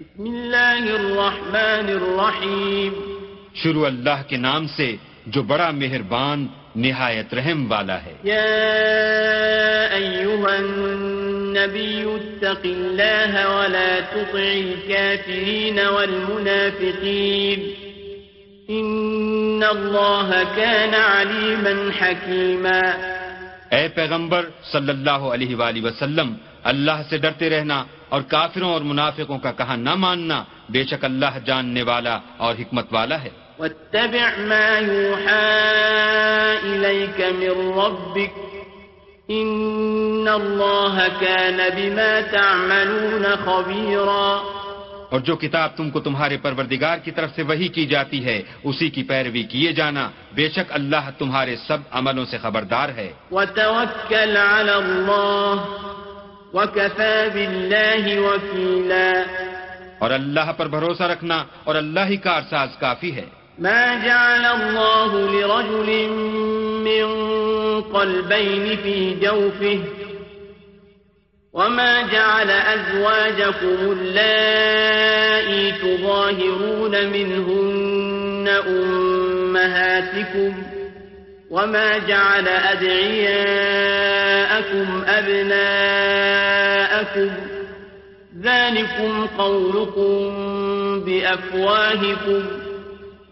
بسم الله الرحمن الرحيم شروع اللہ کے نام سے جو بڑا مہربان نہایت رحم والا ہے۔ يا أيها النبي اتق الله ولا تطع الكافرين والمنافقين إن الله كان عليما حكيما اے پیغمبر صلی اللہ علیہ وآلہ وسلم اللہ سے ڈرتے رہنا اور کافروں اور منافقوں کا کہا نہ ماننا بے شک اللہ جاننے والا اور حکمت والا ہے۔ واتبع ما يوحى إليك من ربك إن الله كان بما تعملون خبيرا۔ اور جو کتاب تم کو تمہارے پروردگار کی طرف سے وہی کی جاتی ہے اسی کی پیروی کیے جانا بے شک اللہ تمہارے سب عملوں سے خبردار ہے۔ وتوكل على الله وكفى بالله وكيلا اور اللہ پر بھروسہ رکھنا اور اللہ ہی کارساز کافی ہے۔ ما جعل الله لرجل من قلبين في جوفه وما جعل أزواجكم اللائي تظاهرون منهن أمهاتكم وما جعل أدعياءكم أبناءكم ذلكم قولكم بأفواهكم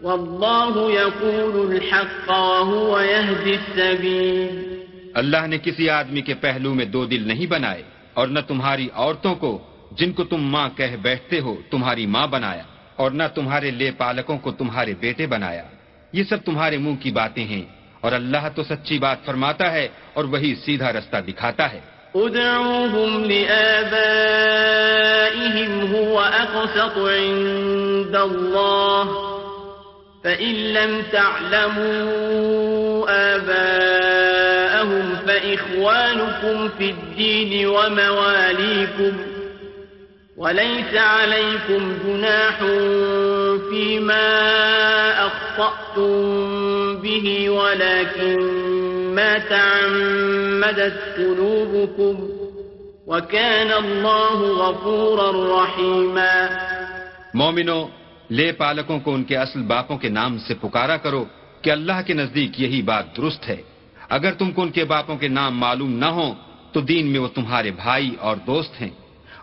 والله يقول الحق وهو يهدي السبيل اللہ نے کسی آدمی کے پہلو میں دو دل نہیں بنائے اور نہ تمہاری عورتوں کو جن کو تم ماں کہہ بیٹھتے ہو تمہاری ماں بنایا اور نہ تمہارے لے پالکوں کو تمہارے بیٹے بنایا۔ یہ سب تمہارے منہ کی باتیں ہیں۔ اور اللہ تو سچی بات فرماتا ہے اور وہی سیدھا رستہ دکھاتا ہے۔ ادعوهم لآبائهم هو أقسط عند الله، فإن لم تعلموا آباءهم فإخوانكم في الدين ومواليكم، وليس عليكم جناح فيما أخطأتم به ولكن ما تعمدت قلوبكم وكان الله غفورا رحيما مومنو، لے پالکوں کو ان کے اصل باپوں کے نام سے پکارا کرو کہ اللہ کے نزدیک یہی بات درست ہے۔ اگر تم کو ان کے باپوں کے نام معلوم نہ ہو تو دین میں وہ تمہارے بھائی اور دوست ہیں۔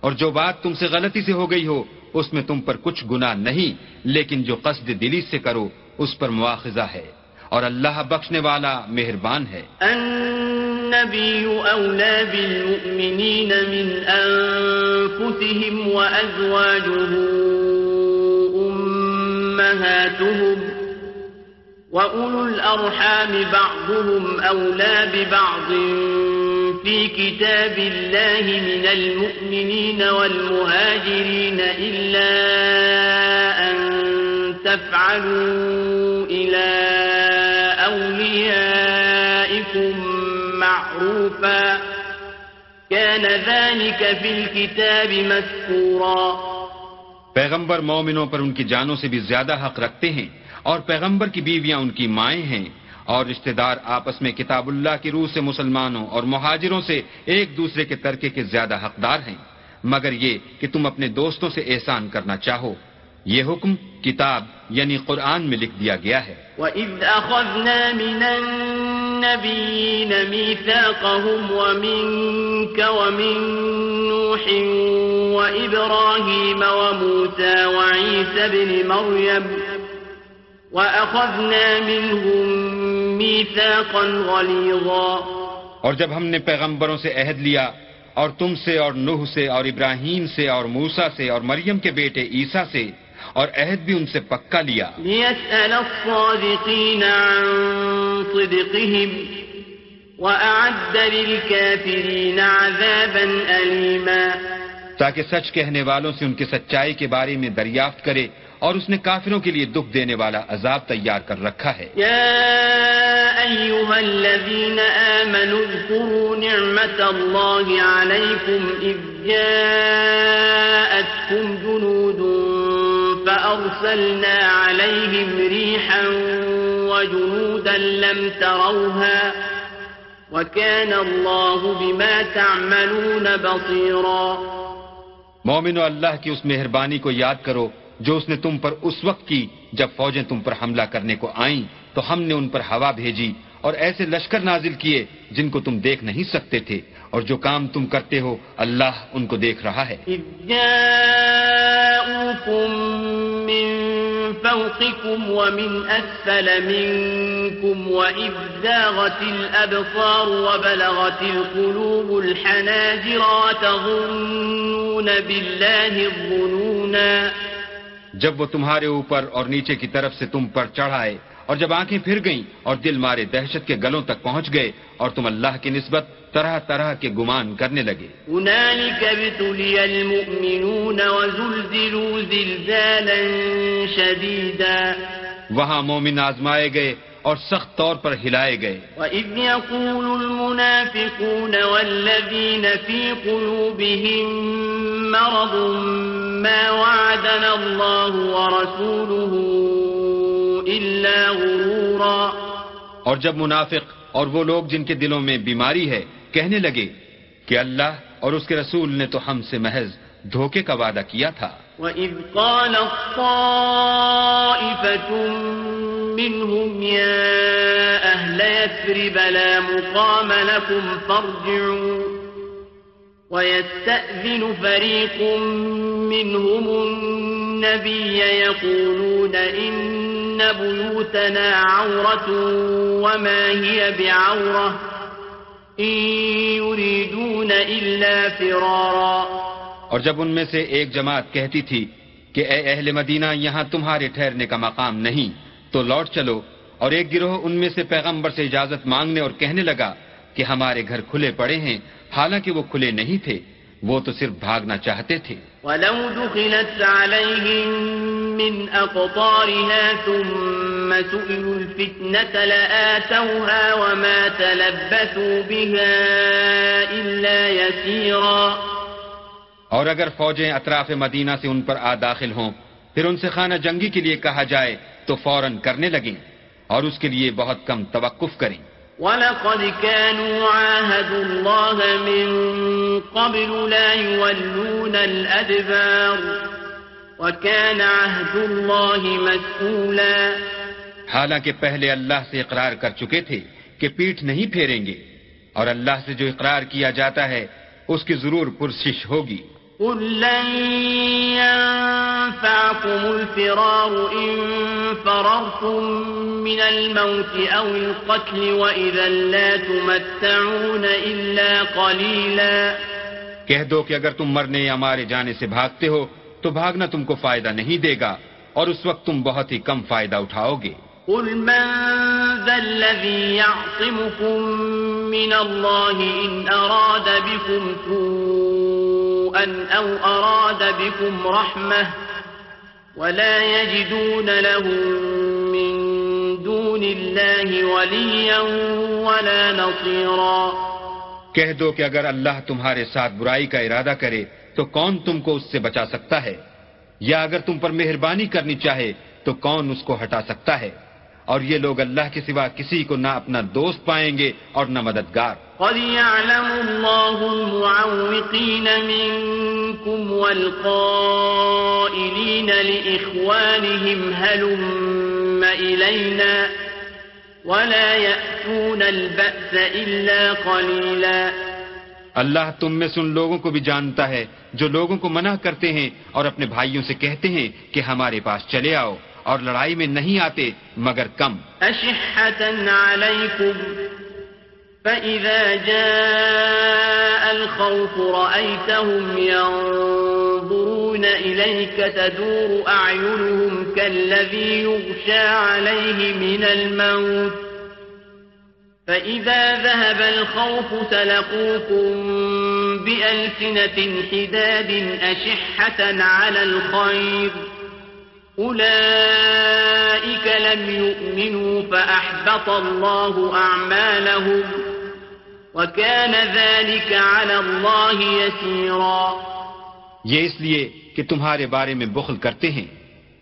اور جو بات تم سے غلطی سے ہو گئی ہو، اس میں تم پر کچھ گناہ نہیں، لیکن جو قصد دلی سے کرو، اس پر مواخذہ ہے۔ اور اللہ بخشنے والا مہربان ہے۔ النبي أولى بالمؤمنين من أنفسهم وأزواجه أمهاتهم وأولو الأرحام بعضهم أولى ببعض في كتاب الله من المؤمنين والمهاجرين إلا أن تفعلوا إلى كان ذلك في الكتاب مسكورا پیغمبر مومنوں پر ان کی جانوں سے بھی زیادہ حق رکھتے ہیں اور پیغمبر کی بیویاں ان کی مائیں ہیں۔ اور رشتہ دار آپس میں کتاب اللہ کی روح سے مسلمانوں اور مہاجروں سے ایک دوسرے کے ترکے کے زیادہ حقدار ہیں۔ مگر یہ کہ تم اپنے دوستوں سے احسان کرنا چاہو۔ یہ حکم کتاب یعنی قرآن میں لکھ دیا گیا ہے۔ وَإِذْ أَخَذْنَا مِنَ النَّبِيِّينَ مِيثَاقَهُمْ وَمِنْكَ وَمِنْ نُوحٍ وَإِبْرَاهِيمَ وَمُوسَى وَعِيسَى بْنِ مَرْيَمَ وَأَخَذْنَا مِنْهُمْ مِيثَاقًا غَلِيظًا اور جب ہم نے پیغمبروں سے عہد لیا اور تم سے اور نوح سے اور ابراہیم سے اور موسا سے اور مریم کے بیٹے عیسیٰ سے اور عہد بھی ان سے پکا لیا۔ ليسأل الصادقين عن صدقهم وأعد للكافرين عذابا أليما۔ تاکہ سچ کہنے والوں سے ان کی سچائی کے بارے میں دریافت کرے اور اس نے کافروں کے لیے دکھ دینے والا عذاب تیار کر رکھا ہے۔ يا أيها الذين آمنوا اذكروا نعمة الله عليكم إذ جاءتكم جنود فأرسلنا عليهم ريحا وجنودا لم تروها وكان الله بما تعملون بصيرا مومنو اللہ کی اس مہربانی کو یاد کرو جو اس نے تم پر اس وقت کی جب فوجیں تم پر حملہ کرنے کو آئیں تو ہم نے ان پر ہوا بھیجی اور ایسے لشکر نازل کیے جن کو تم دیکھ نہیں سکتے تھے اور جو کام تم کرتے ہو اللہ ان کو دیکھ رہا ہے۔ فوقكم ومن أسفل منكم وإذ زاغت الأبصار وبلغت القلوب الحناجر وتظنون بالله الظنونا جب وہ تمہارے اوپر اور نیچے کی طرف سے تم پر چڑھائے اور جب آنکھیں پھر گئیں اور دل مارے دہشت کے گلوں تک پہنچ گئے اور تم اللہ کی نسبت طرح طرح کے گمان کرنے لگے۔ هنالك ابتلي المؤمنون وزلزلوا زلزالا شديدا وہاں مومن آزمائے گئے اور سخت طور پر ہلائے گئے۔ وإذ يقول المنافقون والذين في قلوبهم مرض ما وعدنا الله ورسوله إلا غرورا۔ اور جب منافق اور وہ لوگ جن کے دلوں میں بیماری ہے کہنے لگے کہ اللہ اور اس کے رسول نے تو ہم سے محض دھوکے کا وعدہ کیا تھا۔ وإذ قال الطائفة منهم يا أهل يثرب لا مقام لكم فارجعوا ويستأذن فريق منهم النبي يقولون إن بيوتنا عورة وما هي بعورة إن يريدون إلا فرارا اور جب ان میں سے ایک جماعت کہتی تھی کہ اے اہل مدینہ، یہاں تمہارے ٹھہرنے کا مقام نہیں، تو لوٹ چلو، اور ایک گروہ ان میں سے پیغمبر سے اجازت مانگنے اور کہنے لگا کہ ہمارے گھر کھلے پڑے ہیں، حالانکہ وہ کھلے نہیں تھے۔ وہ تو صرف بھاگنا چاہتے تھے۔ ولو دخلت عليهم من أقطارها ثم سئلوا الفتنة لآتوها وما تلبثوا بها إلا يسيرا۔ اور اگر فوجیں اطراف مدینہ سے ان پر آ داخل ہوں پھر ان سے خانہ جنگی کے لیے کہا جائے تو فوراً کرنے لگیں اور اس کے لیے بہت کم توقف کریں۔ ولقد كانوا عاهدوا الله من قبل لا يولون الأدبار وكان عهد الله مسؤولا. حالانکہ پہلے اللہ سے اقرار کر چکے تھے کہ پیٹھ نہیں پھیریں گے اور اللہ سے جو اقرار کیا جاتا ہے اس کی ضرور پرسش ہوگی۔ قل لن ينفعكم الفرار إن فررتم من الموت أو القتل وإذا لا تمتعون إلا قليلا. کہہ دو کہ اگر تم مرنے یا مارے جانے سے بھاگتے ہو تو بھاگنا تم کو فائدہ نہیں دے گا اور اس وقت تم بہت ہی کم فائدہ اٹھاؤ گے۔ قل من ذا الذي يعصمكم من الله إن أراد بكم سوءا أو أراد بكم رحمة ولا يجدون لهم من دون الله وليا ولا نصيرا کہہ دو کہ اگر اللہ تمہارے ساتھ برائی کا ارادہ کرے تو کون تم کو اس سے بچا سکتا ہے؟ یا اگر تم پر مہربانی کرنی چاہے تو کون اس کو ہٹا سکتا ہے؟ اور یہ لوگ اللہ کے سوا کسی کو نہ اپنا دوست پائیں گے اور نہ مددگار۔ قد يعلم الله المعوقين منكم والقائلين لإخوانهم هلم إلينا ولا يأتون البأس إلا قليلا۔ اللہ تم میں سے ان لوگوں کو بھی جانتا ہے جو لوگوں کو منع کرتے ہیں اور اپنے بھائیوں سے کہتے ہیں کہ ہمارے پاس چلے آؤ۔ اور لڑائی میں نہیں آتے مگر کم۔ أشحة عليكم فإذا جاء الخوف رأيتهم ينظرون إليك تدور أعينهم كالذي يغشى عليه من الموت فإذا ذهب الخوف سلقوكم بألسنة حداد أشحة على الخير أولئك لم يؤمنوا فأحبط الله أعمالهم وكان ذلك على الله يسيرا یہ اس لیے کہ تمہارے بارے میں بخل کرتے ہیں۔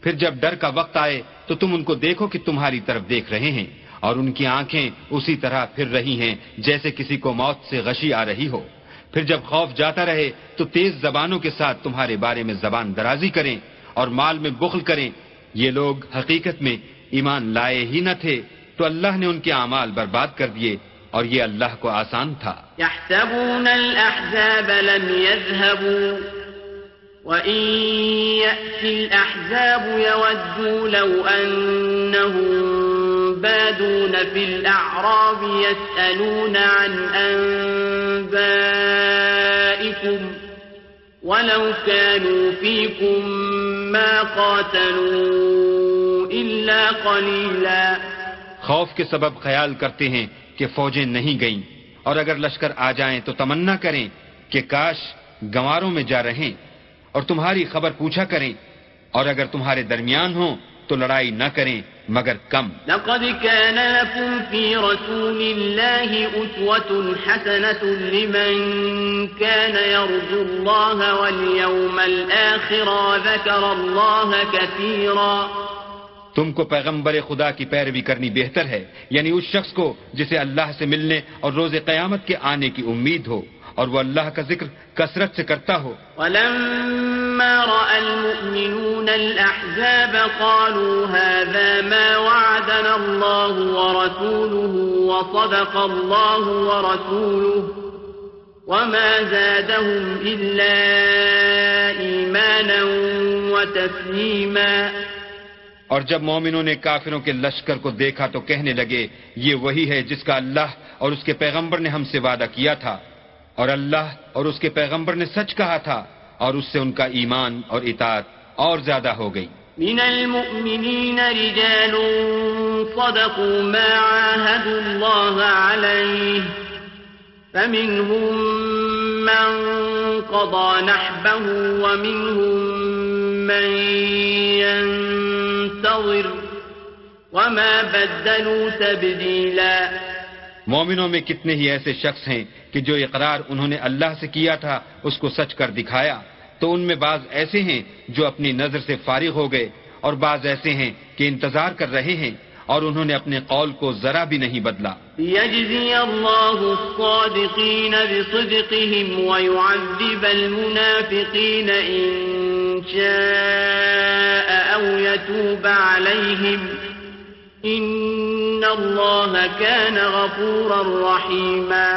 پھر جب ڈر کا وقت آئے تو تم ان کو دیکھو کہ تمہاری طرف دیکھ رہے ہیں اور ان کی آنکھیں اسی طرح پھر رہی ہیں جیسے کسی کو موت سے غشی آ رہی ہو۔ پھر جب خوف جاتا رہے تو تیز زبانوں کے ساتھ تمہارے بارے میں زبان درازی کریں۔ اور مال میں بخل کریں۔ یہ لوگ حقیقت میں ایمان لائے ہی نہ تھے، تو اللہ نے ان کے اعمال برباد کر دیے اور یہ اللہ کو آسان تھا۔ يحسبون الأحزاب لم يذهبوا وإن يأتي الأحزاب يودوا لو أنهم بادون في الأعراب يسألون عن أنبائكم ولو كانوا فيكم ما قاتلوا إلا قليلا۔ خوف کے سبب خیال کرتے ہیں کہ فوجیں نہیں گئیں۔ اور اگر لشکر آ جائیں تو تمنا کریں کہ کاش گواروں میں جا رہیں اور تمہاری خبر پوچھا کریں۔ اور اگر تمہارے درمیان ہوں تو لڑائی نہ کریں۔ مگر کم۔ لقد كان لكم في رسول الله أسوة حسنة لمن كان يرجو الله واليوم الآخر وذكر الله كثيرا۔ تم کو پیغمبر خدا کی پیروی کرنی بہتر ہے یعنی اس شخص کو جسے اللہ سے ملنے اور روز قیامت کے آنے کی امید ہو۔ اور وہ اللہ کا ذکر کثرت سے کرتا ہو۔ ولما رأى المؤمنون الأحزاب قالوا هذا ما وعدنا الله ورسوله وصدق الله ورسوله وما زادهم إلا إيمانا وتسليما۔ اور جب مومنوں نے کافروں کے لشکر کو دیکھا تو کہنے لگے یہ وہی ہے جس کا اللہ اور اس کے پیغمبر نے ہم سے وعدہ کیا تھا۔ اور اللہ اور اس کے پیغمبر نے سچ کہا تھا اور اس سے ان کا ایمان اور اطاعت اور زیادہ ہو گئی۔ من المؤمنين رجال صدقوا ما عاهدوا الله عليه، فمنهم من قضى نحبه ومنهم من ينتظر، وما بدلوا تبديلا۔ مومنوں میں کتنے ہی ایسے شخص ہیں کہ جو اقرار انہوں نے اللہ سے کیا تھا، اس کو سچ کر دکھایا۔ تو ان میں بعض ایسے ہیں جو اپنی نظر سے فارغ ہو گئے اور بعض ایسے ہیں کہ انتظار کر رہے ہیں اور انہوں نے اپنے قول کو ذرا بھی نہیں بدلا۔ يجزي الله الصادقين بصدقهم ويعذب المنافقين إن شاء أو يتوب عليهم إن الله كان غفورا رحيما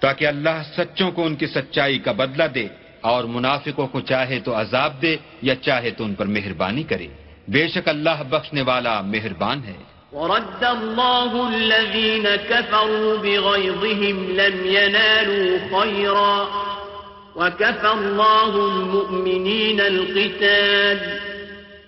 تاکہ اللہ سچوں کو ان کی سچائی کا بدلہ دے اور منافقوں کو چاہے تو عذاب دے یا چاہے تو ان پر مہربانی کرے۔ بے شک اللہ بخشنے والا مہربان ہے۔ ورد الله الذين كفروا بغيظهم لم ينالوا خيرا وكفى الله المؤمنين القتال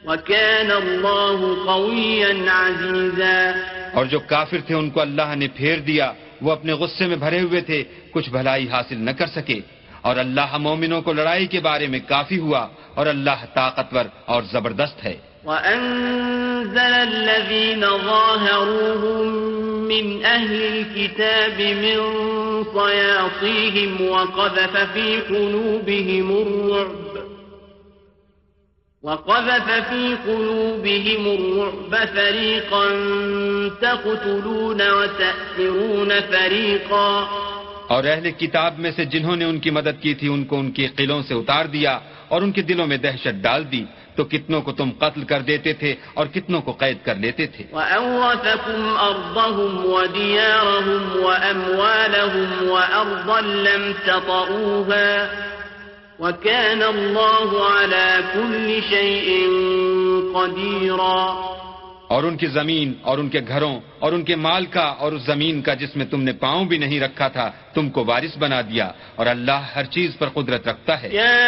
وكان الله قويا عزيزا. اور جو کافر تھے ان کو اللہ نے پھیر دیا۔ وہ اپنے غصے میں بھرے ہوئے تھے کچھ بھلائی حاصل نہ کر سکے۔ اور اللہ مومنوں کو لڑائی کے بارے میں کافی ہوا اور اللہ طاقتور اور زبردست ہے۔ وأنزل الذين ظاهروهم من أهل الكتاب من صياصيهم وقذف في قلوبهم الرعب وقذف في قلوبهم الرعب فريقا تقتلون وتأثرون فريقا. اور اہل کتاب میں سے جنہوں نے ان کی مدد کی تھی ان کو ان کے قلعوں سے اتار دیا اور ان کے دلوں میں دہشت ڈال دی۔ تو کتنوں کو تم قتل کر دیتے تھے اور کتنوں کو قید کر لیتے تھے۔ وأورثكم أرضهم وديارهم وأموالهم وأرضا لم تطئوها وكان الله على كل شيء قديرا. اور ان کی زمین اور ان کے گھروں اور ان کے مال کا اور اس زمین کا جس میں تم نے پاؤں بھی نہیں رکھا تھا تم کو وارث بنا دیا اور اللہ ہر چیز پر قدرت رکھتا ہے۔ يا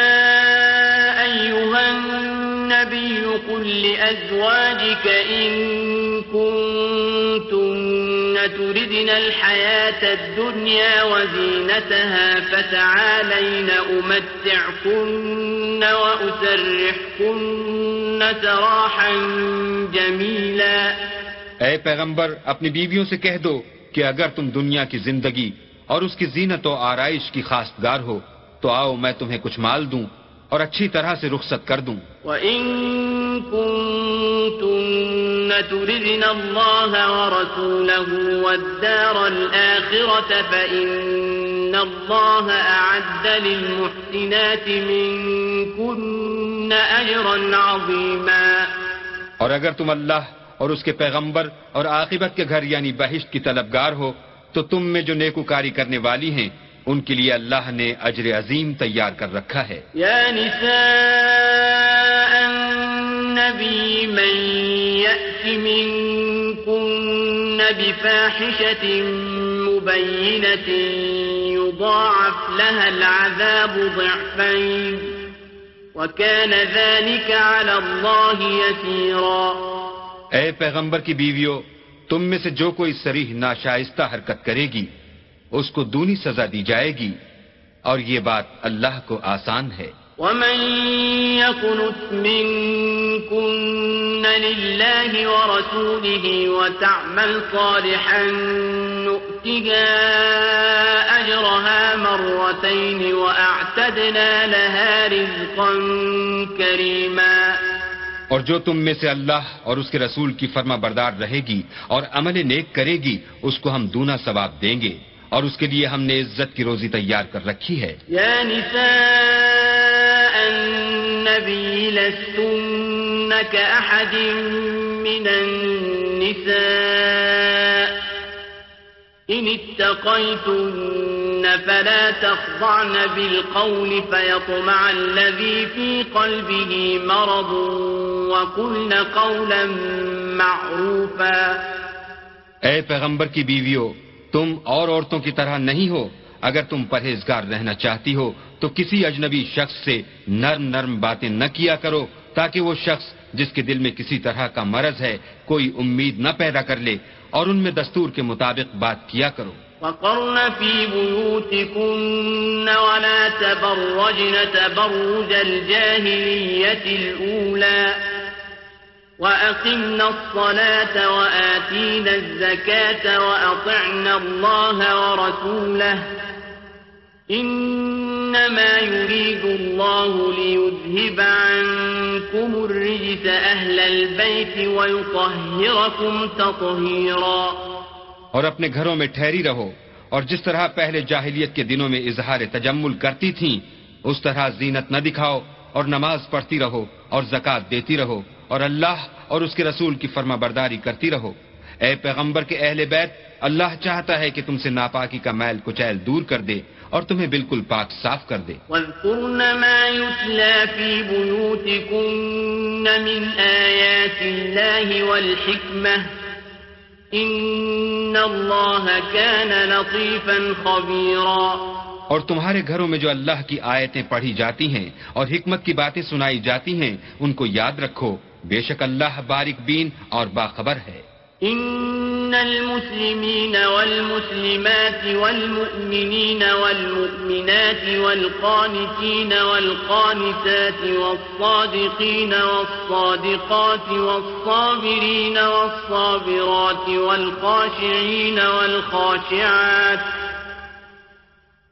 أيها النبي قل لأزواجك إن كنتن تردن الحياة الدنيا وزينتها فتعالين أمتعكن وأسرحكن سراحا جميلا اے پیغمبر، اپنی بیویوں سے کہہ دو کہ اگر تم دنیا کی زندگی اور اس کی زینت و آرائش کی خواستگار ہو، تو آؤ میں تمہیں کچھ مال دوں۔ اور اچھی طرح سے رخصت کر دوں۔ وإن كنتن تردن الله ورسوله والدار الآخرة فإن إن الله أعد للمحسنات منكن أجرا عظيما۔ اور اگر تم اللہ اور اس کے پیغمبر اور عاقبت کے گھر یعنی بہشت کی طلبگار ہو تو تم میں جو نیکوکاری کرنے والی ہیں ان کے لیے اللہ نے اجر عظیم تیار کر رکھا ہے۔ يا نساء النبي من يأت منكن بفاحشة مبينة يضاعف لها العذاب ضعفين وكان ذلك على الله يسيرا اے پیغمبر کی بیویوں تم میں سے جو کوئی سریح ناشائستہ حرکت کرے گی اس کو دونی سزا دی جائے گی اور یہ بات اللہ کو آسان ہے۔ ومن يقنت منكن لله ورسوله وتعمل صالحا نؤتها أجرها مرتين وأعتدنا لها رزقا كريما۔ اور جو تم میں سے اللہ اور اس کے رسول کی فرما بردار رہے گی اور عمل نیک کرے گی اس کو ہم دونا ثواب دیں گے۔ اور اس کے لیے ہم نے عزت کی روزی تیار کر رکھی ہے۔ يا نساء النبي لستن كأحد من النساء۔ إن اتقيتن فلا تخضعن بالقول فيطمع الذي في قلبه مرض وقلن قولا معروفا۔ اے پیغمبر کی بیویوں تم اور عورتوں کی طرح نہیں ہو۔ اگر تم پرہیزگار رہنا چاہتی ہو، تو کسی اجنبی شخص سے نرم نرم باتیں نہ کیا کرو، تاکہ وہ شخص جس کے دل میں کسی طرح کا مرض ہے، کوئی امید نہ پیدا کر لے اور ان میں دستور کے مطابق بات کیا کرو۔ وقرن في بيوتكن ولا تبرجن تبرج الجاهلية الأولى وأقمنا الصلاة وآتينا الزكاة وأطعنا الله ورسوله إنما يريد الله ليذهب عنكم الرجس أهل البيت ويطهركم تطهيرا اور اپنے گھروں میں ٹھہری رہو۔ اور جس طرح پہلے جاہلیت کے دنوں میں اظہار تجمل کرتی تھیں، اس طرح زینت نہ دکھاؤ اور نماز پڑھتی رہو اور زکوٰۃ دیتی رہو۔ اور اللہ اور اس کے رسول کی فرما برداری کرتی رہو۔ اے پیغمبر کے اہل بیت اللہ چاہتا ہے کہ تم سے ناپاکی کا میل کچیل دور کر دے اور تمہیں بالکل پاک صاف کر دے۔ واذكرن ما يتلى في بيوتكن من آيات الله والحكمة إن الله كان لطيفا خبيرا اور تمہارے گھروں میں جو اللہ کی آیتیں پڑھی جاتی ہیں اور حکمت کی باتیں سنائی جاتی ہیں ان کو یاد رکھو۔ بے شک اللہ باریک بین اور باخبر ہے۔ إن المسلمين والمسلمات والمؤمنين والمؤمنات والقانتين والقانتات والصادقين والصادقات والصابرين والصابرات والخاشعين والخاشعات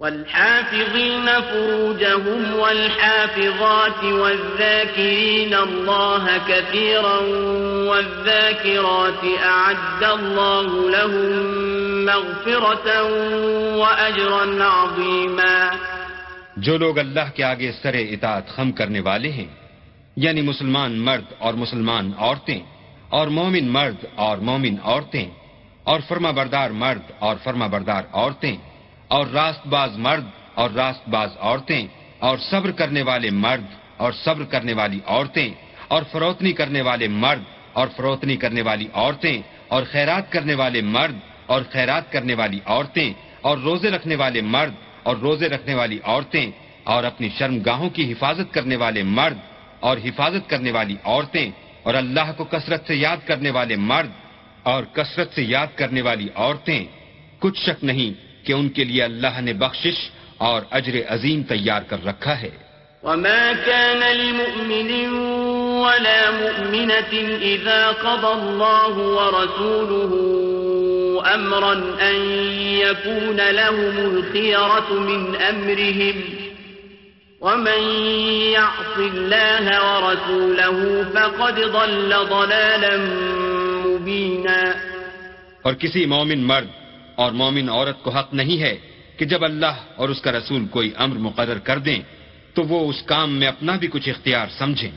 والحافظين فروجهم والحافظات والذاكرين الله كثيرا والذاكرات أعد الله لهم مغفرة وأجرا عظيما. جو لوگ اللہ کے آگے سر اطاعت خم کرنے والے ہیں یعنی مسلمان مرد اور مسلمان عورتیں، اور مومن مرد اور مومن عورتیں، اور فرما بردار مرد اور فرما بردار عورتیں اور راست باز مرد اور راست باز عورتیں اور صبر کرنے والے مرد اور صبر کرنے والی عورتیں اور فروتنی کرنے والے مرد اور فروتنی کرنے والی عورتیں اور خیرات کرنے والے مرد اور خیرات کرنے والی عورتیں اور روزے رکھنے والے مرد اور روزے رکھنے والی عورتیں اور اپنی شرم گاہوں کی حفاظت کرنے والے مرد اور حفاظت کرنے والی عورتیں اور اللہ کو کثرت سے یاد کرنے والے مرد اور کثرت سے یاد کرنے والی عورتیں، کچھ شک نہیں کہ ان کے لیے اللہ نے بخشش اور اجر عظیم تیار کر رکھا ہے۔ وما كان لمؤمن ولا مؤمنة إذا قضى الله ورسوله أمرا أن يكون لهم الخيرة من أمرهم ومن يعص الله ورسوله فقد ضل ضلالا مبينا اور کسی مومن مرد اور مومن عورت کو حق نہیں ہے کہ جب اللہ اور اس کا رسول کوئی امر مقرر کر دیں، تو وہ اس کام میں اپنا بھی کچھ اختیار سمجھیں۔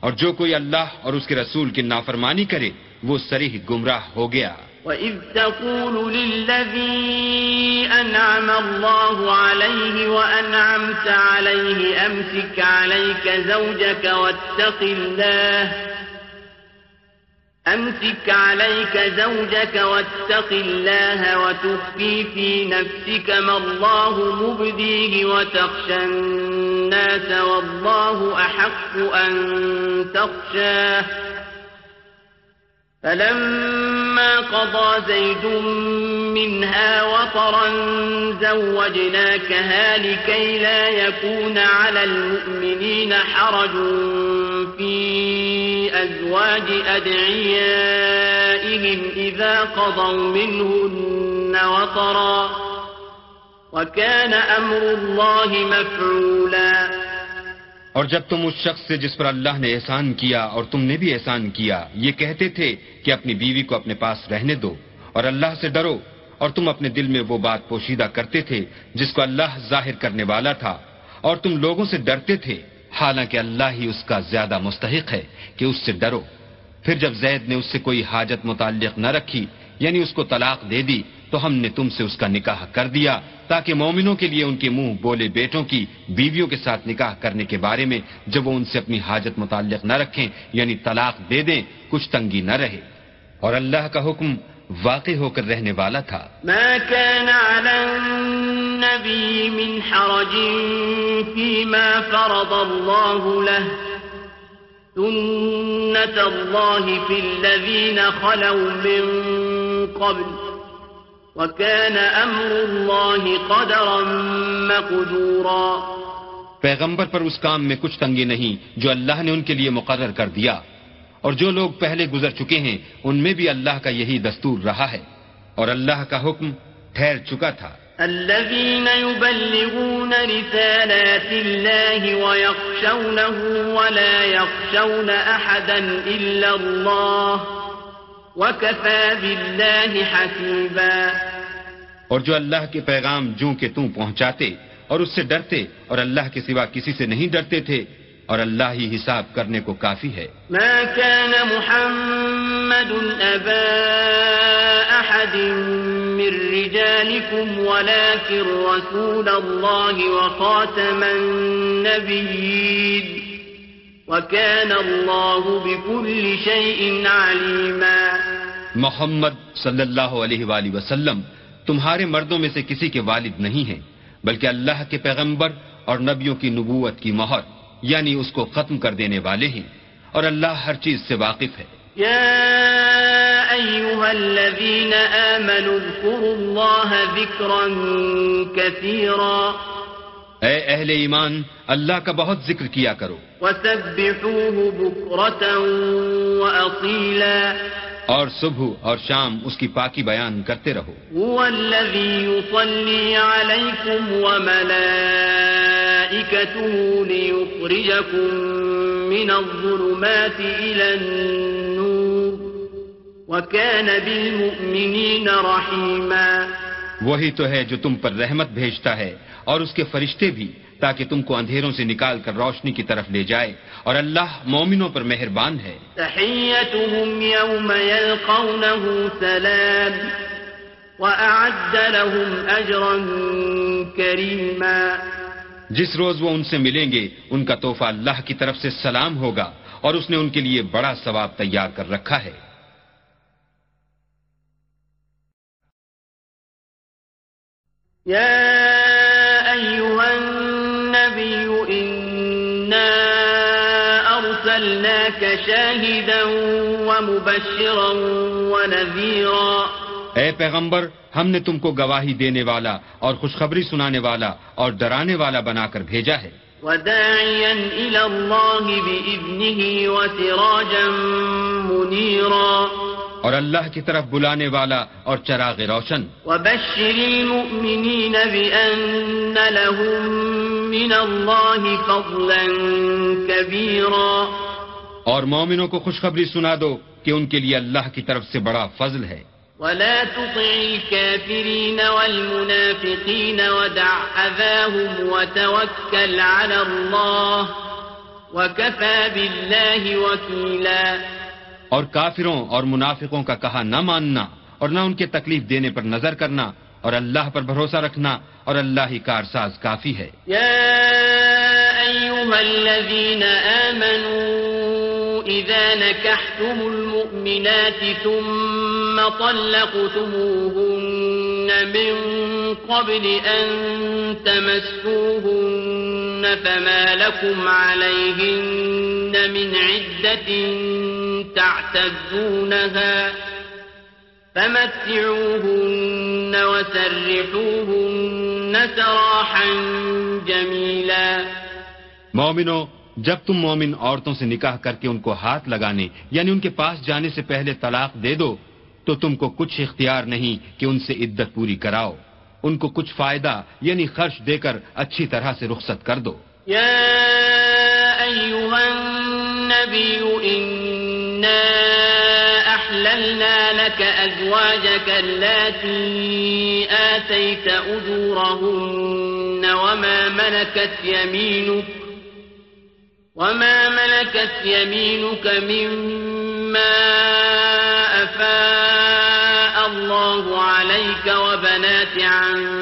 اور جو کوئی اللہ اور اس کے رسول کی نافرمانی کرے، وہ سریح گمراہ ہو گیا۔ وَإِذْ تَقُولُ لِلَّذِي أَنْعَمَ اللَّهُ عَلَيْهِ وَأَنْعَمْتَ عَلَيْهِ أَمْسِكْ عَلَيْكَ زَوْجَكَ وَاتَّقِ اللَّهِ أمسك عليك زوجك واتق الله وتخفي في نفسك ما الله مبديه وتخشى الناس والله أحق أن تخشاه. فلما قضى زيد منها وطرا زوجناكها لكي لا يكون على المؤمنين حرج في أزواج أدعيائهم إذا قضوا منهن وطرا وكان أمر الله مفعولا اور جب تم اس شخص سے جس پر اللہ نے احسان کیا اور تم نے بھی احسان کیا، یہ کہتے تھے کہ اپنی بیوی کو اپنے پاس رہنے دو اور اللہ سے ڈرو اور تم اپنے دل میں وہ بات پوشیدہ کرتے تھے جس کو اللہ ظاہر کرنے والا تھا اور تم لوگوں سے ڈرتے تھے۔ حالانکہ اللہ ہی اس کا زیادہ مستحق ہے کہ اس سے ڈرو۔ پھر جب زید نے اس سے کوئی حاجت متعلق نہ رکھی یعنی اس کو طلاق دے دی، تو ہم نے تم سے اس کا نکاح کر دیا، تاکہ مومنوں کے لیے ان کے منہ بولے بیٹوں کی بیویوں کے ساتھ نکاح کرنے کے بارے میں جب وہ ان سے اپنی حاجت متعلق نہ رکھیں یعنی طلاق دے دیں، کچھ تنگی نہ رہے۔ اور اللہ کا حکم واقع ہو کر رہنے والا تھا۔ ما كان على النبي من حرج فيما فرض الله له سنة الله في الذين خلوا من قبل وكان أمر الله قدرا مقدورا پیغمبر پر اس کام میں کچھ تنگی نہیں جو اللہ نے ان کے لیے مقرر کر دیا۔ اور جو لوگ پہلے گزر چکے ہیں، ان میں بھی اللہ کا یہی دستور رہا ہے۔ اور اللہ کا حکم ٹھہر چکا تھا۔ الذين يبلغون رسالات الله ويخشونه ولا يخشون أحدا إلا الله وَكَفَى بِاللَّهِ حَسِيبًا اور جو اللہ کے پیغام جوں کہ تم پہنچاتے اور اس سے ڈرتے اور اللہ کے سوا کسی سے نہیں ڈرتے تھے اور اللہ ہی حساب کرنے کو کافی ہے۔ ما كان محمد ابا احد من رجالكم ولكن رسول الله وخاتم النبيين وكان الله بكل شيء عليما. محمد صلی اللہ علیہ وآلہ وسلم تمہارے مردوں میں سے کسی کے والد نہیں ہیں بلکہ اللہ کے پیغمبر اور نبیوں کی نبوت کی مہر یعنی اس کو ختم کر دینے والے ہیں اور اللہ ہر چیز سے واقف ہے۔ أيها الذين آمنوا اذكروا الله ذكرا كثيرا. اے اہل ایمان اللہ کا بہت ذکر کیا کرو۔ وسبحوه بكرة وأصيلا. اور صبح اور شام اس کی پاکی بیان کرتے رہو۔ هو الذي يصلي عليكم وملائكته ليخرجكم من الظلمات إلى النور. وكان بالمؤمنين رحيما. وہی تو ہے جو تم پر رحمت بھیجتا ہے اور اس کے فرشتے بھی تاکہ تم کو اندھیروں سے نکال کر روشنی کی طرف لے جائے اور اللہ مومنوں پر مہربان ہے۔ تحيتهم يوم يلقونه سلام وأعد لهم أجرا كريما. جس روز وہ ان سے ملیں گے ان کا تحفہ اللہ کی طرف سے سلام ہوگا اور اس نے ان کے لیے بڑا ثواب تیار کر رکھا ہے۔ يا أيها النبي إنا أرسلناك شاهدا ومبشرا ونذيرا اے پیغمبر ہم نے تم کو گواہی دینے والا اور خوشخبری سنانے والا اور ڈرانے والا بنا کر بھیجا ہے۔ وداعيا إلى الله بإذنه وسراجا منيرا اور اللہ کی طرف بلانے والا اور چراغ روشن۔ وبشر المؤمنين بأن لهم من الله فضلا كبيرا۔ اور مومنوں کو خوشخبری سنا دو کہ ان کے لیے اللہ کی طرف سے بڑا فضل ہے۔ ولا تطع الكافرين والمنافقين ودع أذاهم وتوكل على الله وكفى بالله وكيلا۔ اور کافروں اور منافقوں کا کہا نہ ماننا اور نہ ان کے تکلیف دینے پر نظر کرنا اور اللہ پر بھروسہ رکھنا اور اللہ ہی کارساز کافی ہے۔ يا أيها آمنوا إذا نكحتم المؤمنات ثم طلقتموهن من قبل أن تمسوهن فما لكم عليهن من عدة تعتدونها فمتعوهن وسرحوهن سراحا جميلا. مومنو جب تم مومن عورتوں سے نکاح کر کے ان کو ہاتھ لگانے یعنی ان کے پاس جانے سے پہلے طلاق دے دو تو تم کو کچھ اختیار نہیں کہ ان سے عدت پوری کراؤ۔ ان کو کچھ فائدہ یعنی خرچ دے کر اچھی طرح سے رخصت کر دو۔ يا أيها النبي إنا أحللنا لك أزواجك التي آتيت أجورهن وما ملكت يمينك وما ملكت يمينك مما أفاء الله عليك وبنات عمك وبنات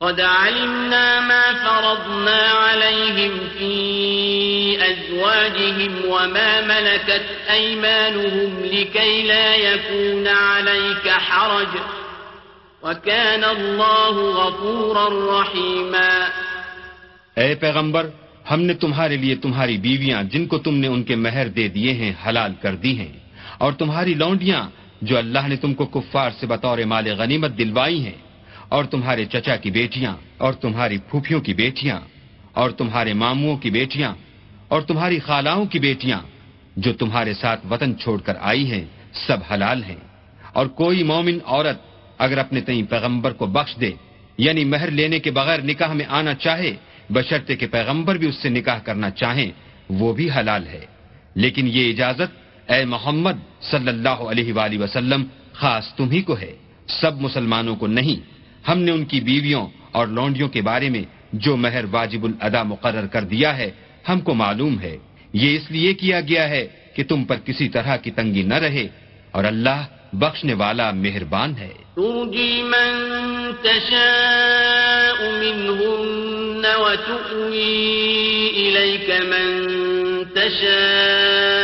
قد علمنا ما فرضنا عليهم في أزواجهم وما ملكت أيمانهم لكي لا يكون عليك حرج وكان الله غفورا رحيما اے پیغمبر، ہم نے تمہارے لیے تمہاری بیویاں جن کو تم نے ان کے مہر دے دیے ہیں، حلال کر دی ہیں۔ اور تمہاری لونڈیاں جو اللہ نے تم کو کفار سے بطور مال غنیمت دلوائی ہیں اور تمہارے چچا کی بیٹیاں، اور تمہاری پھوپھیوں کی بیٹیاں، اور تمہارے ماموں کی بیٹیاں، اور تمہاری خالاؤں کی بیٹیاں، جو تمہارے ساتھ وطن چھوڑ کر آئی ہیں، سب حلال ہیں۔ اور کوئی مومن عورت اگر اپنے تئیں پیغمبر کو بخش دے یعنی مہر لینے کے بغیر نکاح میں آنا چاہے، بشرطے کہ پیغمبر بھی اس سے نکاح کرنا چاہیں، وہ بھی حلال ہے۔ لیکن یہ اجازت اے محمد صلی اللہ علیہ وآلہ وسلم خاص تم ہی کو ہے، سب مسلمانوں کو نہیں۔ ہم نے ان کی بیویوں اور لونڈیوں کے بارے میں جو مہر واجب الادا مقرر کر دیا ہے، ہم کو معلوم ہے۔ یہ اس لیے کیا گیا ہے کہ تم پر کسی طرح کی تنگی نہ رہے اور اللہ بخشنے والا مہربان ہے۔ ترجي من تشاء منهن وتؤوي إليك من تشاء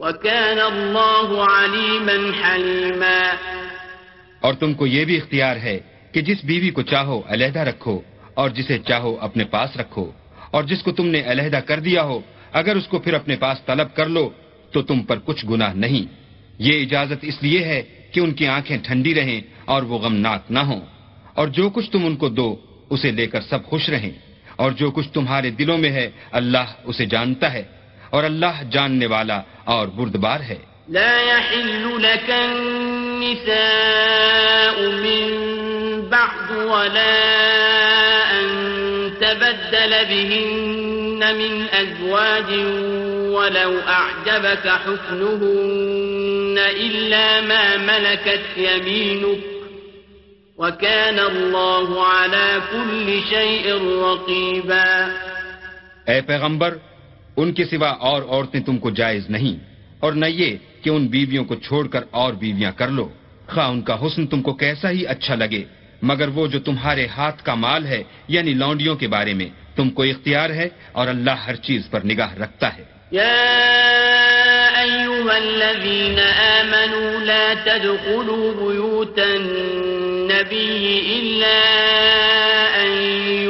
وكان الله عليما حليما. اور تم کو یہ بھی اختیار ہے کہ جس بیوی کو چاہو علیحدہ رکھو اور جسے چاہو اپنے پاس رکھو اور جس کو تم نے علیحدہ کر دیا ہو، اگر اس کو پھر اپنے پاس طلب کر لو تو تم پر کچھ گناہ نہیں۔ یہ اجازت اس لیے ہے کہ ان کی آنکھیں ٹھنڈی رہیں اور وہ غمناک نہ ہوں۔ اور جو کچھ تم ان کو دو، اسے لے کر سب خوش رہیں۔ اور جو کچھ تمہارے دلوں میں ہے، اللہ اسے جانتا ہے۔ اور اللہ جاننے والا اور بردبار ہے۔ لا يحل لك النساء من بعد ولا أن تبدل بهن من أزواج ولو أعجبك حسنهن إلا ما ملكت يمينك وكان الله على كل شيء رقيبا۔ اے پیغمبر ان کے سوا اور عورتیں تم کو جائز نہیں۔ اور نہ یہ کہ ان بیویوں کو چھوڑ کر اور بیویاں کر لو۔ خواہ ان کا حسن تم کو کیسا ہی اچھا لگے۔ مگر وہ جو تمہارے ہاتھ کا مال ہے یعنی لونڈیوں کے بارے میں، تم کو اختیار ہے اور اللہ ہر چیز پر نگاہ رکھتا ہے۔ يا أيها الذين آمنوا لا تدخلوا بيوت النبي إلا أن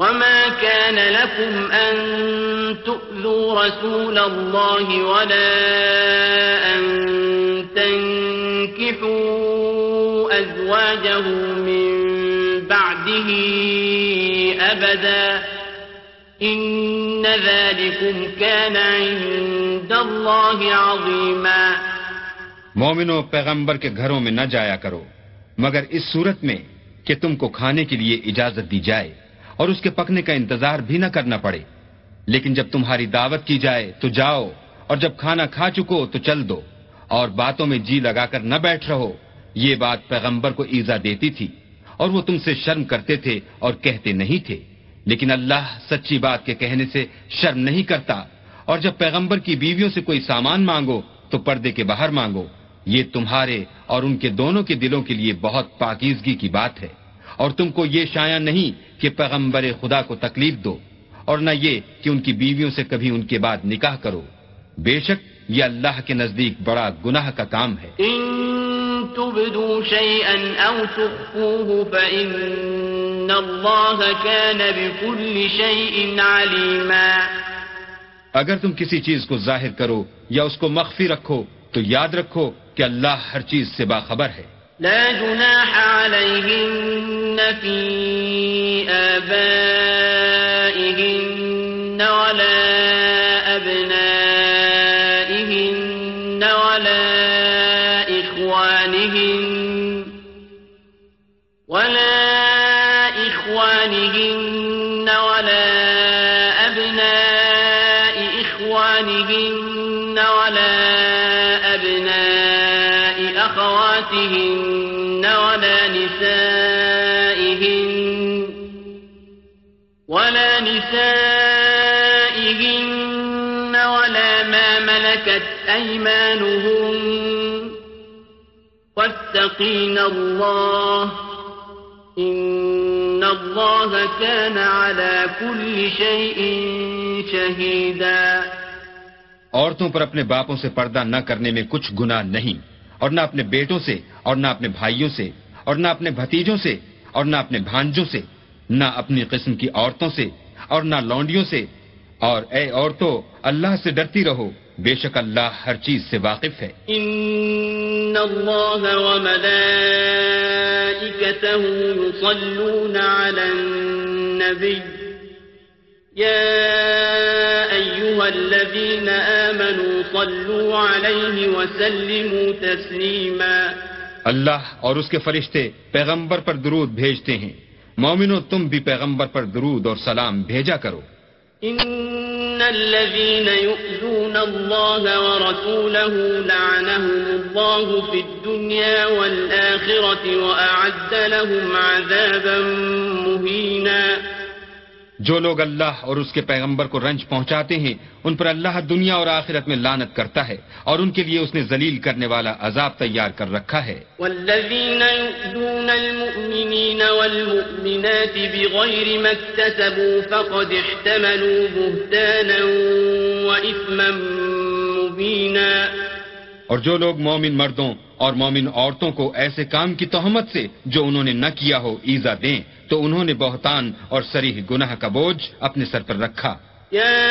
وما كان لكم أن تؤذوا رسول الله ولا أن تنكحوا أزواجه من بعده أبدا إن ذلكم كان عند الله عظيما مومنو پیغمبر کے گھروں میں نہ جایا کرو، مگر اس صورت میں کہ تم کو کھانے کے لیے اجازت دی جائے۔ اور اس کے پکنے کا انتظار بھی نہ کرنا پڑے۔ لیکن جب تمہاری دعوت کی جائے تو جاؤ، اور جب کھانا کھا چکو تو چل دو۔ اور باتوں میں جی لگا کر نہ بیٹھ رہو۔ یہ بات پیغمبر کو ایزا دیتی تھی، اور وہ تم سے شرم کرتے تھے اور کہتے نہیں تھے۔ لیکن اللہ سچی بات کے کہنے سے شرم نہیں کرتا۔ اور جب پیغمبر کی بیویوں سے کوئی سامان مانگو تو پردے کے باہر مانگو۔ یہ تمہارے اور ان کے دونوں کے دلوں کے لیے بہت پاکیزگی کی بات ہے۔ اور تم کو یہ شایع نہیں کہ پیغمبر خدا کو تکلیف دو اور نہ یہ کہ ان کی بیویوں سے کبھی ان کے بعد نکاح کرو۔ بے شک یہ اللہ کے نزدیک بڑا گناہ کا کام ہے۔ تخفوه فإن كان بكل اگر تم کسی چیز کو ظاہر کرو یا اس کو مخفی رکھو تو یاد رکھو کہ اللہ ہر چیز سے باخبر ہے۔ لا جناح عليهن في آبائهن ولا ولا نسائهن ولا نسائهن ولا ما ملكت أيمانهن واتقين الله إن الله كان على كل شيء شهيدا عورتوں پر اپنے باپوں سے پردہ نہ کرنے میں کچھ گناہ نہیں اور نہ اپنے بیٹوں سے اور نہ اپنے بھائیوں سے اور نہ اپنے بھتیجوں سے اور نہ اپنے بھانجوں سے، نہ اپنی قسم کی عورتوں سے اور نہ لونڈیوں سے۔ اور اے عورتوں اللہ سے ڈرتی رہو۔ بے شک اللہ ہر چیز سے واقف ہے۔ إن الله وملائكته يصلون على النبي يا أيها الذين آمنوا صلوا عليه وسلموا تسليما اللہ اور اس کے فرشتے پیغمبر پر درود بھیجتے ہیں۔ مومنو، تم بھی پیغمبر پر درود اور سلام بھیجا کرو۔ إن الذين يؤذون الله ورسوله لعنهم الله في الدنيا والآخرة وأعد لهم عذابا مهينا جو لوگ اللہ اور اس کے پیغمبر کو رنج پہنچاتے ہیں، ان پر اللہ دنیا اور آخرت میں لانت کرتا ہے اور ان کے لیے اس نے ذلیل کرنے والا عذاب تیار کر رکھا ہے۔ والذین یؤذون المؤمنین والمؤمنات بغیر ما اکتسبوا فقد احتملوا بہتانا وإثما مبینا۔ اور جو لوگ مومن مردوں اور مومن عورتوں کو ایسے کام کی تہمت سے جو انہوں نے نہ کیا ہو ایزا دیں، تو انہوں نے بہتان اور سریح گناہ کا بوجھ اپنے سر پر رکھا۔ يا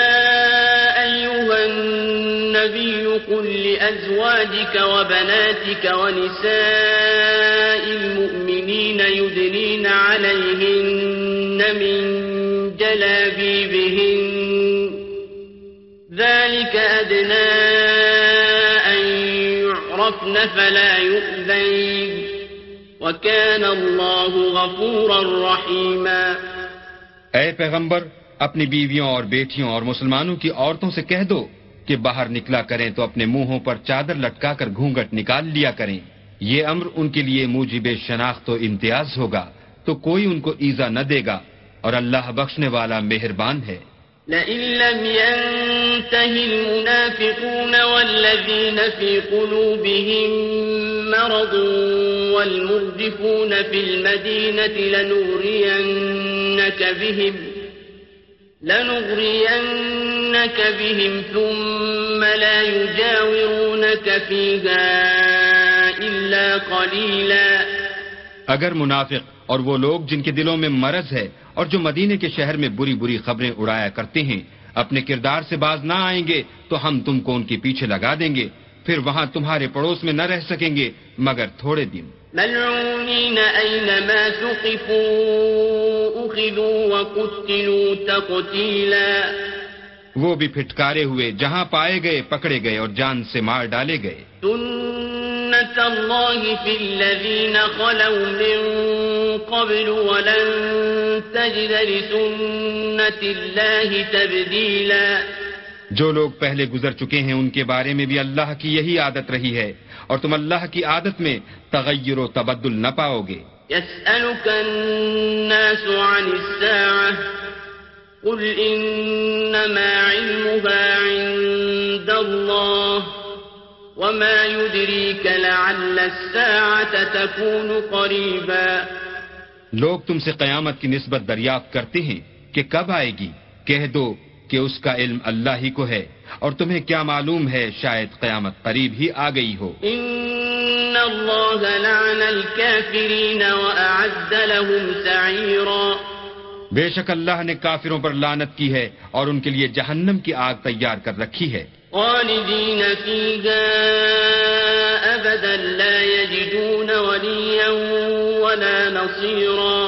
أيها النبي قل لأزواجك وبناتك ونساء المؤمنين يدنين عليهن من جلابيبهن ذلك أدنى أن يعرفن فلا يؤذين وكان الله غفورا رحيما اے پیغمبر، اپنی بیویوں اور بیٹیوں اور مسلمانوں کی عورتوں سے کہہ دو کہ باہر نکلا کریں تو اپنے منہوں پر چادر لٹکا کر گھونگٹ نکال لیا کریں۔ یہ امر ان کے لیے موجب شناخت و امتیاز ہوگا، تو کوئی ان کو ایزا نہ دے گا اور اللہ بخشنے والا مہربان ہے۔ لئن لم ينته المنافقون والذين في قلوبهم مرض والمردفون في المدينة لنغرينك بهم لنغرينك بهم ثم لا يجاورونك فيها إلا قليلا. اگر منافق اور وہ لوگ جن کے دلوں میں مرض ہے اور جو مدینے کے شہر میں بری بری خبریں اڑایا کرتے ہیں، اپنے کردار سے باز نہ آئیں گے تو ہم تم کو ان کے پیچھے لگا دیں گے، پھر وہاں تمہارے پڑوس میں نہ رہ سکیں گے، مگر تھوڑے دن۔ ملعونين أينما ثقفوا وقتلوا وہ بھی پھٹکارے ہوئے جہاں پائے گئے پکڑے گئے اور جان سے مار ڈالے گئے۔ سنة الله في الذين خلوا من قبل ولن تجد لسنة الله تبديلا جو لوگ پہلے گزر چکے ہیں ان کے بارے میں بھی اللہ کی یہی عادت رہی ہے۔ اور تم اللہ کی عادت میں تغیر و تبدل نہ پاؤ گے۔ يسألك الناس عن الساعة قل إنما علمها عند الله وما يدريك لعل الساعة تكون قريبا لوگ تم سے قیامت کی نسبت دریافت کرتے ہیں کہ کب آئے گی۔ کہہ دو کہ اس کا علم اللہ ہی کو ہے اور تمہیں کیا معلوم ہے شاید قیامت قریب ہی آ گئی ہو۔ إن الله لعن الكافرين وأعد لهم سعيرا بے شک اللہ نے کافروں پر لانت کی ہے اور ان کے لیے جہنم کی آگ تیار کر رکھی ہے۔ خالدين فيها أبدا لا يجدون وليا ولا نصيرا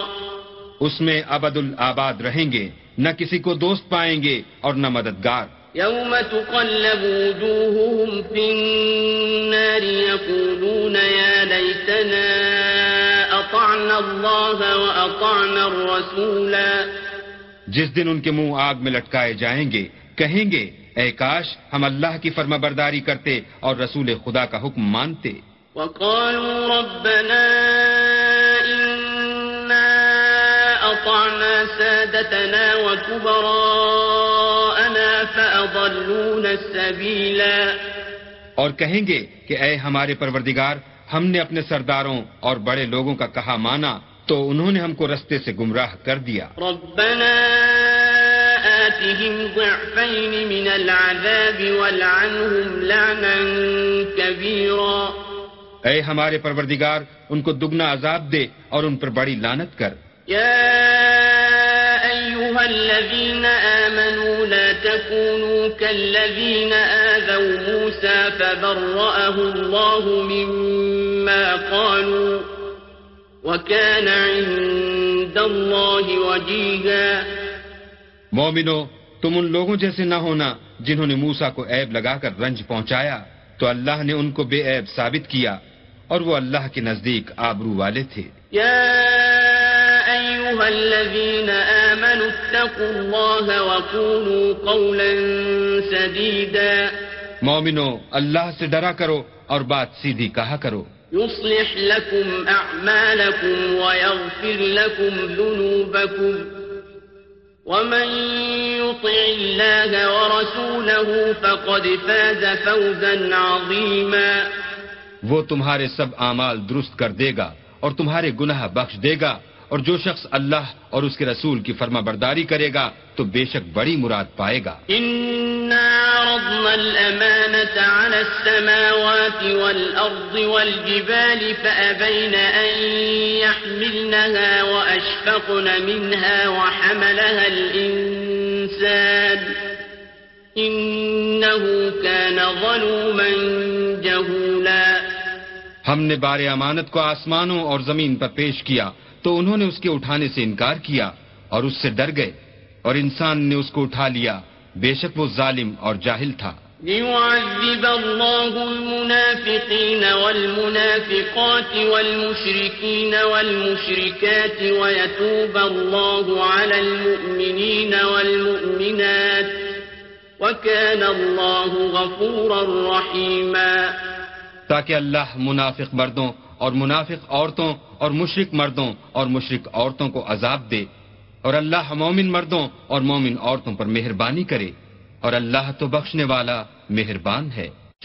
اس میں ابد الآباد رہیں گے نہ کسی کو دوست پائیں گے اور نہ مددگار۔ يوم تقلب وجوههم في النار يقولون يا ليتنا أطعنا الله وأطعنا الرسولا. جس دن ان کے منہ آگ میں لٹکائے جائیں گے کہیں گے اے کاش ہم اللہ کی فرما برداری کرتے اور رسول خدا کا حکم مانتے۔ وقالوا ربنا إنا أطعنا سادتنا وكبراءنا فأضلونا السبيلا. اور کہیں گے کہ اے ہمارے پروردگار ہم نے اپنے سرداروں اور بڑے لوگوں کا کہا مانا تو انہوں نے ہم کو رستے سے گمراہ کر دیا۔ ربنا آتهم ضعفين من العذاب والعنهم لعنا كبيرا۔ اے ہمارے پروردگار ان کو دگنا عذاب دے اور ان پر بڑی لانت کر۔ يا أيها الذين آمنوا لا تكونوا كالذين آذوا موسى فبرأه الله مما قالوا وكان عند الله وجيها. مومنو تم ان لوگوں جیسے نہ ہونا جنہوں نے موسا کو عیب لگا کر رنج پہنچایا تو اللہ نے ان کو بے عیب ثابت کیا اور وہ اللہ کے نزدیک آبرو والے تھے۔ يا أيها الذين آمنوا اتقوا الله وقولوا قولا سديدا. مومنو اللہ سے ڈرا کرو اور بات سیدھی کہا کرو۔ يصلح لكم أعمالكم ويغفر لكم ذنوبكم. ومن يطع الله ورسوله فقد فاز فوزا عظيما. وہ تمہارے سب اعمال درست کر دے گا اور تمہارے گناہ بخش دے گا۔ اور جو شخص اللہ اور اس کے رسول کی فرما برداری کرے گا تو بے شک بڑی مراد پائے گا۔ إنا عرضنا الأمانة على السماوات والأرض والجبال فأبين أن يحملنها وأشفقن منها وحملها الإنسان إنه كان ظلوما جهولا۔ ہم نے بار امانت کو آسمانوں اور زمین پر پیش کیا۔ تو انہوں نے اس کے اٹھانے سے انکار کیا اور اس سے ڈر گئے اور انسان نے اس کو اٹھا لیا۔ بے شک وہ ظالم اور جاہل تھا۔ ليعذب الله المنافقين والمنافقات والمشركين والمشركات ويتوب الله على المؤمنين والمؤمنات وكان الله غفورا رحيما۔ تاکہ اللہ منافق مردوں اور منافق عورتوں اور مشرق مردوں اور مشرق عورتوں کو عذاب دے اور اللہ مومن مردوں اور مومن عورتوں پر مہربانی کرے اور اللہ تو بخشنے والا مہربان ہے۔